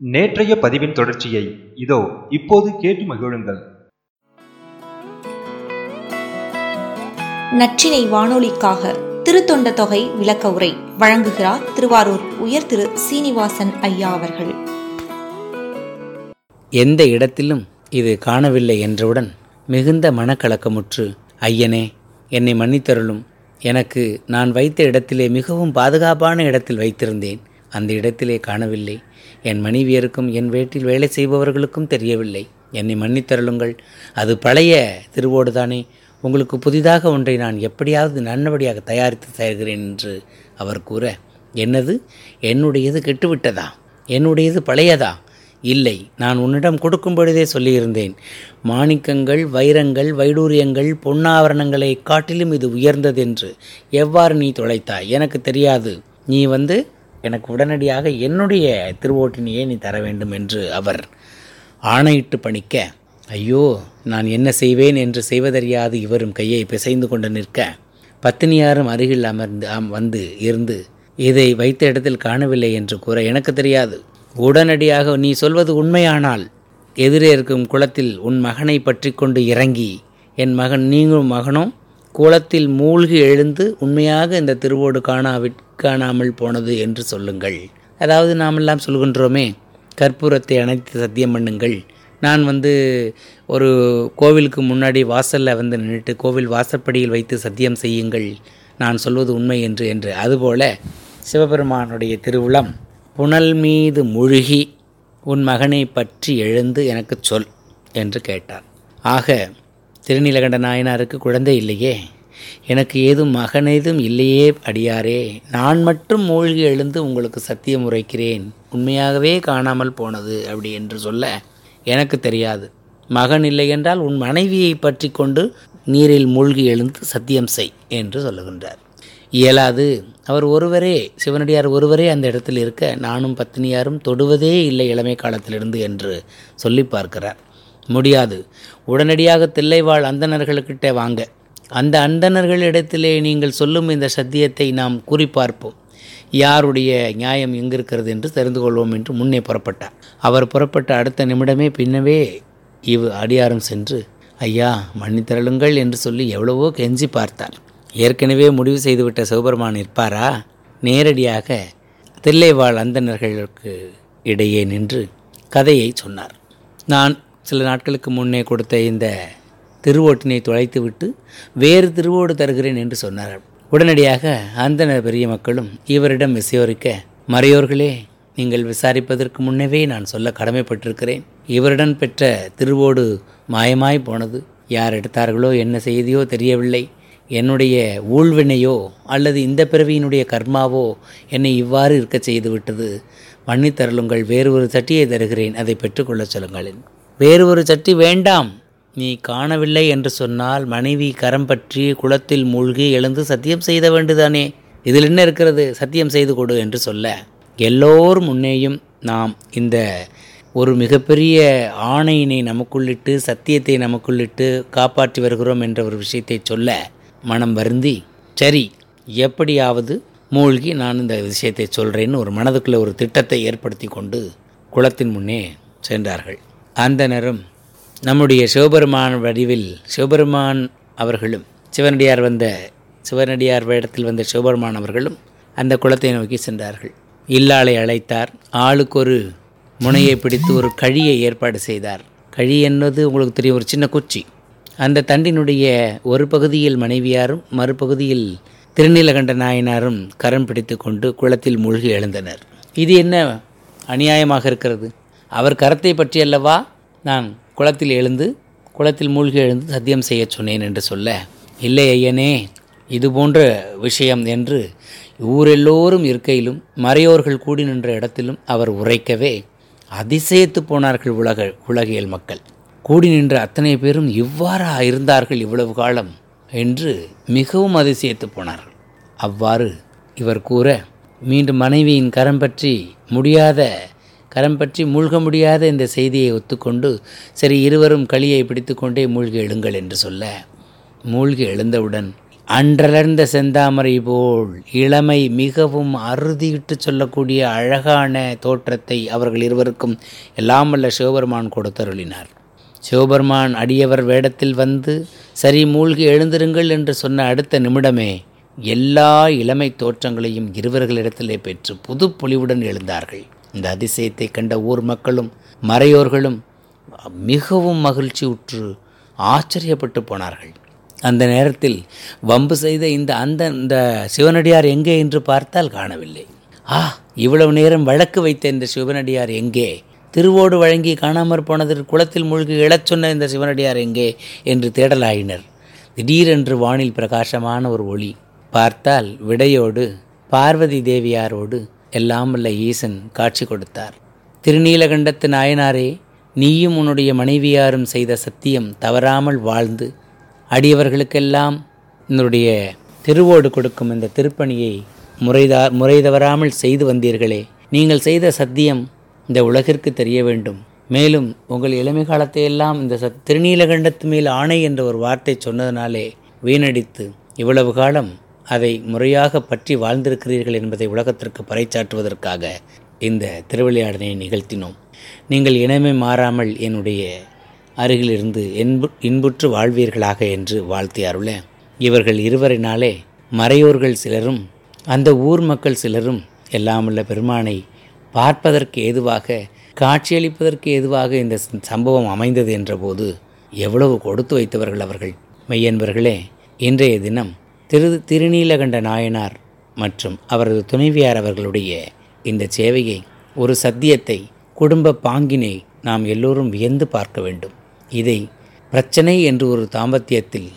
நேற்றைய பதிவின் தொடர்ச்சியை இதோ இப்போது கேட்டு மகிழுங்கள். நற்றினை வானொலிக்காக திருத்தொண்ட தொகை விளக்க உரை வழங்குகிறார் திருவாரூர் உயர் திரு சீனிவாசன் ஐயா அவர்கள். எந்த இடத்திலும் இது காணவில்லை என்றவுடன் மிகுந்த மனக்கலக்கமுற்று ஐயனே என்னை மன்னித்தருளும். எனக்கு நான் வைத்த இடத்திலே மிகவும் பாதுகாப்பான இடத்தில் வைத்திருந்தேன். அந்த இடத்திலே காணவில்லை. என் மனைவியருக்கும் என் வீட்டில் வேலை செய்பவர்களுக்கும் தெரியவில்லை. என்னை மன்னித்தருளுங்கள் அது பழைய திருவோடுதானே உங்களுக்கு புதிதாக ஒன்றை நான் எப்படியாவது நல்லபடியாக தயாரித்து தருகிறேன் என்று அவர் கூற என்னது? என்னுடையது கெட்டுவிட்டதா? என்னுடையது பழையதா? இல்லை நான் உன்னிடம் கொடுக்கும் பொழுதே சொல்லியிருந்தேன். மாணிக்கங்கள் வைரங்கள் வைடூரியங்கள் பொன்னாவரணங்களை காட்டிலும் இது உயர்ந்ததென்று எவ்வாறு நீ தொலைத்தாய்? எனக்கு தெரியாது. நீ வந்து எனக்கு உடனடியாக என்னுடைய திருவோட்டினையே நீ தர வேண்டும் என்று அவர் ஆணையிட்டு பணிக்க ஐயோ நான் என்ன செய்வேன் என்று செய்வதறியாது இவரும் கையை பிசைந்து கொண்டு நிற்க. பத்தினியாரும் அருகில் அமர்ந்து வந்து இருந்து இதை வைத்த இடத்தில் காணவில்லை என்று கூற எனக்கு தெரியாது. உடனடியாக நீ சொல்வது உண்மையானால் எதிரே இருக்கும் குளத்தில் உன் மகனை பற்றி கொண்டு இறங்கி என் மகன் நீங்களும் மகனும் குளத்தில் மூழ்கி எழுந்து உண்மையாக இந்த திருவோடு காணாவி காணாமல் போனது என்று சொல்லுங்கள். அதாவது நாமெல்லாம் சொல்கின்றோமே கற்பூரத்தை அணைத்து சத்தியம் பண்ணுங்கள். நான் வந்து ஒரு கோவிலுக்கு முன்னாடி வாசலில் வந்து நின்றுட்டு கோவில் வாசற்படியில் வைத்து சத்தியம் செய்யுங்கள். நான் சொல்வது உண்மை என்று என்று. அதுபோல சிவபெருமானுடைய திருவுளம் புனல் மீது முழுகி உன் மகனை பற்றி எழுந்து எனக்கு சொல் என்று கேட்டார். ஆக திருநீலகண்ட நாயனாருக்கு குழந்தை இல்லையே? எனக்கு ஏதும் மகனேதும் இல்லையே அடியாரே. நான் மட்டும் மூழ்கி எழுந்து உங்களுக்கு சத்தியம் உரைக்கிறேன். உண்மையாகவே காணாமல் போனது அப்படி என்று சொல்ல எனக்கு தெரியாது. மகன் இல்லை என்றால் உன் மனைவியை பற்றி கொண்டு நீரில் மூழ்கி எழுந்து சத்தியம் செய் என்று சொல்லுகின்றார். இயலாது. அவர் ஒருவரே சிவனடியார் ஒருவரே அந்த இடத்தில் இருக்க நானும் பத்தினியாரும் தொடுவதே இல்லை இளமை காலத்திலிருந்து என்று சொல்லி பார்க்கிறார். முடியாது. உடனடியாக தில்லைவாழ் அந்தணர்களுக்கிட்ட வாங்க. அந்த அந்தணர்களிடத்திலே நீங்கள் சொல்லும் இந்த சத்தியத்தை நாம் கூறி பார்ப்போம் யாருடைய நியாயம் எங்கிருக்கிறது என்று தெரிந்து கொள்வோம் என்று முன்னே புறப்பட்டார். அவர் புறப்பட்ட அடுத்த நிமிடமே பின்னவே இவ் அடியாரம் சென்று ஐயா மன்னித்தரளுங்கள் என்று சொல்லி எவ்வளவோ கெஞ்சி பார்த்தார். ஏற்கனவே முடிவு செய்துவிட்ட சிவபெருமான் இருப்பாரா நேரடியாக தில்லைவாழ் அந்தணர்களுக்கு இடையே நின்று கதையை சொன்னார். நான் சில நாட்களுக்கு முன்னே கொடுத்த இந்த திருவோட்டினை தொலைத்துவிட்டு வேறு திருவோடு தருகிறேன் என்று சொன்னார் உடனடியாக அந்த பெரிய மக்களும் இவரிடம் விசையோரிக்க மறையோர்களே நீங்கள் விசாரிப்பதற்கு முன்னவே நான் சொல்ல கடமைப்பட்டிருக்கிறேன். இவருடன் பெற்ற திருவோடு மாயமாய் போனது. யார் எடுத்தார்களோ என்ன செய்தியோ தெரியவில்லை. என்னுடைய ஊழ்வினையோ அல்லது இந்த பிறவியினுடைய கர்மாவோ என்னை இவ்வாறு இருக்க செய்துவிட்டது மன்னித்தருளுங்கள் வேறு ஒரு சட்டியை தருகிறேன். அதை பெற்றுக்கொள்ளச் சொல்லுங்கள் வேறு ஒரு சட்டி வேண்டாம். நீ காணவில்லை என்று சொன்னால் மனைவி கரம் பற்றி குளத்தில் மூழ்கி எழுந்து சத்தியம் செய்த வேண்டுதானே? இதில் என்ன இருக்கிறது? சத்தியம் செய்து கொடு என்று சொல்ல. எல்லோர் முன்னேயும் நாம் இந்த ஒரு மிகப்பெரிய ஆணையினை நமக்குள்ளிட்டு சத்தியத்தை நமக்குள்ளிட்டு காப்பாற்றி வருகிறோம் என்ற ஒரு விஷயத்தை சொல்ல மனம் வருந்தி சரி எப்படியாவது மூழ்கி நான் இந்த விஷயத்தை சொல்கிறேன்னு ஒரு மனதுக்குள்ளே ஒரு திட்டத்தை ஏற்படுத்தி கொண்டு குளத்தின் முன்னே சென்றார்கள். அந்த நேரம் நம்முடைய சிவபெருமான் வடிவில் சிவபெருமான் அவர்களும் சிவனடியார் வந்த சிவனடியார் வேடத்தில் வந்த சிவபெருமான் அவர்களும் அந்த குளத்தை நோக்கி சென்றார்கள். இல்லாளை அழைத்தார். ஆளுக்கு ஒரு முனையை பிடித்து ஒரு கழியை ஏற்பாடு செய்தார். கழி என்பது உங்களுக்கு தெரியும் ஒரு சின்ன குச்சி. அந்த தண்டினுடைய ஒரு பகுதியில் மனைவியாரும் மறுபகுதியில் திருநீலகண்ட நாயனாரும் கரம் பிடித்து கொண்டு குளத்தில் மூழ்கி எழுந்தனர். இது என்ன அநியாயமாக இருக்கிறது? அவர் கரத்தை பற்றியல்லவா நான் குளத்தில் எழுந்து குளத்தில் மூழ்கி எழுந்து சத்தியம் செய்ய சொன்னேன் என்று சொல்ல இல்லை ஐயனே இது போன்ற விஷயம் என்று ஊரெல்லோரும் இருக்கையிலும் மறையோர்கள் கூடி நின்ற இடத்திலும் அவர் உரைக்கவே அதிசயத்து போனார்கள் உலக உலகியல் மக்கள். கூடி நின்ற அத்தனை பேரும் இவ்வாறா இருந்தார்கள் இவ்வளவு காலம் என்று மிகவும் அதிசயத்து போனார்கள். அவ்வாறு இவர் கூற மீண்டும் மனைவியின் கரம் பற்றி முடியாத கரம் பற்றி மூழ்க முடியாத இந்த செய்தியை ஒத்துக்கொண்டு சரி இருவரும் களியை பிடித்துக்கொண்டே மூழ்கி எழுங்கள் என்று சொல்ல மூழ்கி எழுந்தவுடன் அன்றலர்ந்த செந்தாமரை போல் இளமை மிகவும் அறுதியிட்டு சொல்லக்கூடிய அழகான தோற்றத்தை அவர்கள் இருவருக்கும் எல்லாம் வல்ல சிவபெருமான் கொடுத்தருளினார். சிவபெருமான் அடியவர் வேடத்தில் வந்து சரி மூழ்கி எழுந்திருங்கள் என்று சொன்ன அடுத்த நிமிடமே எல்லா இளமை தோற்றங்களையும் இருவர்களிடத்திலே பெற்று புது பொலிவுடன் எழுந்தார்கள். இந்த அதிசயத்தை கண்ட ஊர் மக்களும் மறையோர்களும் மிகவும் மகிழ்ச்சி உற்று ஆச்சரியப்பட்டு போனார்கள். அந்த நேரத்தில் வம்பு செய்த இந்த அந்த இந்த சிவனடியார் எங்கே என்று பார்த்தால் காணவில்லை. ஆ இவ்வளவு நேரம் வழக்கு வைத்த இந்த சிவனடியார் எங்கே? திருவோடு வழங்கி காணாமற் போனதற்கு குளத்தில் மூழ்கி இழச் சொன்ன இந்த சிவனடியார் எங்கே? என்று தேடலாயினர். திடீரென்று வானில் பிரகாசமான ஒரு ஒளி. பார்த்தால் விடையோடு பார்வதி தேவியாரோடு எல்லாம் வல்ல ஈசன் காட்சி கொடுத்தார். திருநீலகண்டத்து நாயனாரே நீயும் உன்னுடைய மனைவியாரும் செய்த சத்தியம் தவறாமல் வாழ்ந்து அடியவர்களுக்கெல்லாம் என்னுடைய திருவோடு கொடுக்கும் இந்த திருப்பணியை முறைதா முறை தவறாமல் செய்து வந்தீர்களே. நீங்கள் செய்த சத்தியம் இந்த உலகிற்கு தெரிய வேண்டும். மேலும் உங்கள் இளமை காலத்தை எல்லாம் இந்த சத் திருநீலகண்டத்து மேல் ஆணை என்ற ஒரு வார்த்தை சொன்னதனாலே வீணடித்து இவ்வளவு காலம் அதை முறையாக பற்றி வாழ்ந்திருக்கிறீர்கள் என்பதை உலகத்திற்கு பறைச்சாற்றுவதற்காக இந்த திருவிளையாடனை நிகழ்த்தினோம். நீங்கள் இனமே மாறாமல் என்னுடைய அருகிலிருந்து என்பு இன்புற்று வாழ்வீர்களாக என்று வாழ்த்தி அருள. இவர்கள் இருவரினாலே மறையோர்கள் சிலரும் அந்த ஊர் மக்கள் சிலரும் எல்லாமுள்ள பெருமானை பார்ப்பதற்கு ஏதுவாக காட்சியளிப்பதற்கு ஏதுவாக இந்த சம்பவம் அமைந்தது என்றபோது எவ்வளவு கொடுத்து வைத்தவர்கள் அவர்கள். மெய்யன்பர்களே இன்றைய தினம் திரு திருநீலகண்ட நாயனார் மற்றும் அவரது துணைவியார் அவர்களுடைய இந்த சேவையை ஒரு சத்தியத்தை குடும்ப பாங்கினை நாம் எல்லோரும் வியந்து பார்க்க வேண்டும். இதை பிரச்சனை என்று ஒரு தாம்பத்தியத்தில்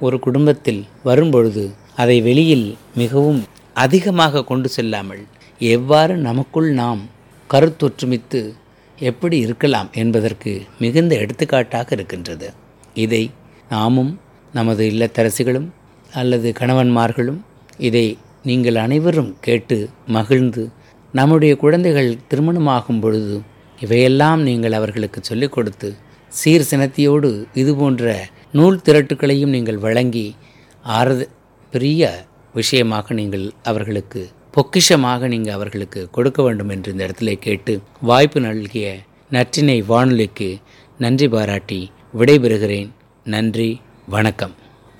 ஒரு குடும்பத்தில் வரும்பொழுது அதை வெளியில் மிகவும் அதிகமாக கொண்டு செல்லாமல் எவ்வாறு நமக்குள் நாம் கருத்தொற்றுமித்து எப்படி இருக்கலாம் என்பதற்கு மிகுந்த எடுத்துக்காட்டாக இருக்கின்றது. இதை நாமும் நமது இல்லத்தரசிகளும் அல்லது கணவன்மார்களும் இதை நீங்கள் அனைவரும் கேட்டு மகிழ்ந்து நம்முடைய குழந்தைகள் திருமணமாகும் பொழுது இவையெல்லாம் நீங்கள் அவர்களுக்கு சொல்லிக் கொடுத்து சீர் சினத்தியோடு இது போன்ற நூல் திரட்டுக்களையும் நீங்கள் வழங்கி ஆறுத பெரிய விஷயமாக நீங்கள் அவர்களுக்கு பொக்கிஷமாக நீங்கள் அவர்களுக்கு கொடுக்க வேண்டும் என்று இந்த இடத்துல கேட்டு வாய்ப்பு நல்கிய நற்றினை வானொலிக்கு நன்றி பாராட்டி விடைபெறுகிறேன். நன்றி வணக்கம்.